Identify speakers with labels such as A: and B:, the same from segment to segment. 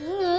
A: Mm.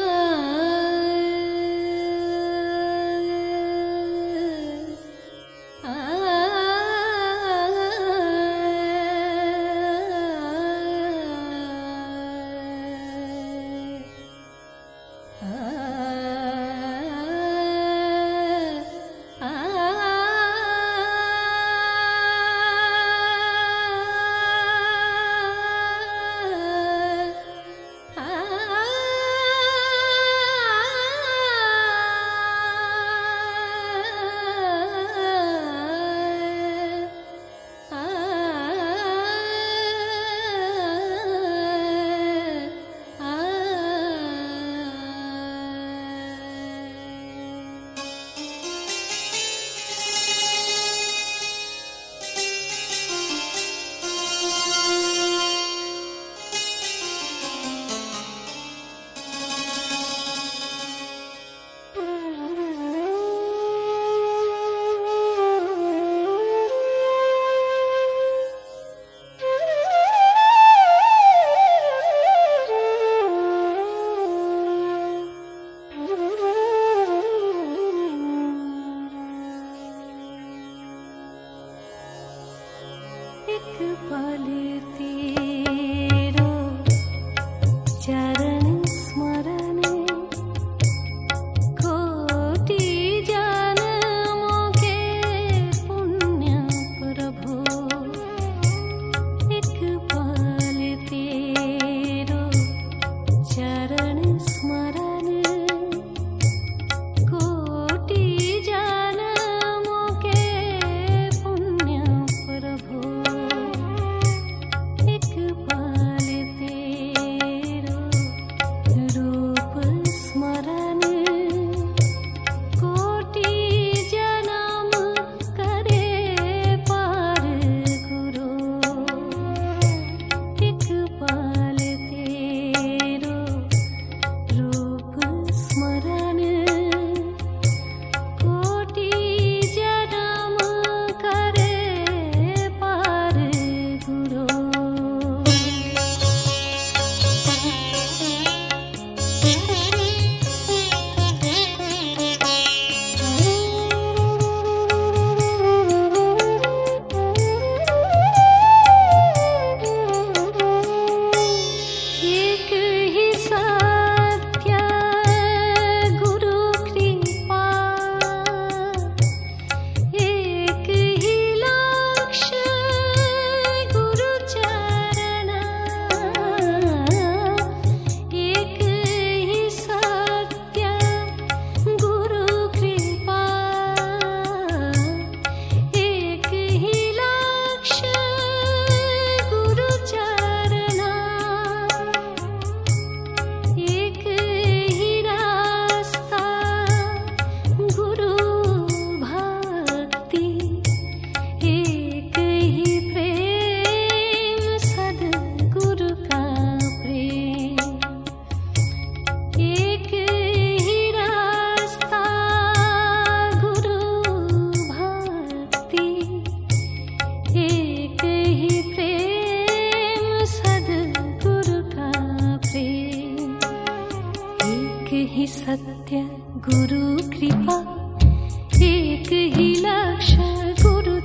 A: एक पल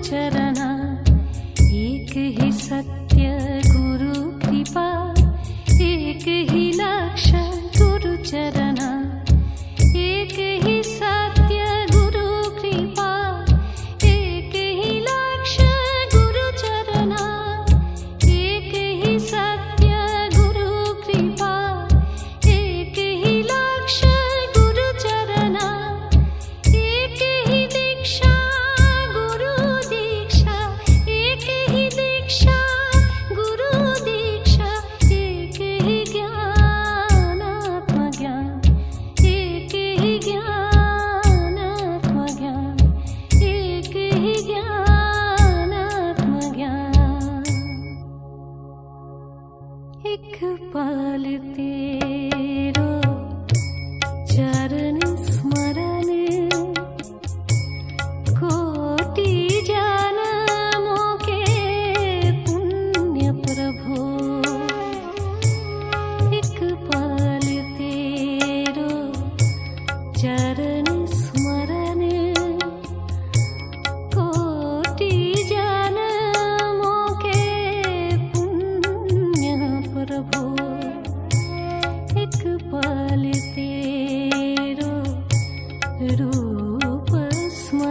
A: तेरो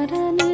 A: மரண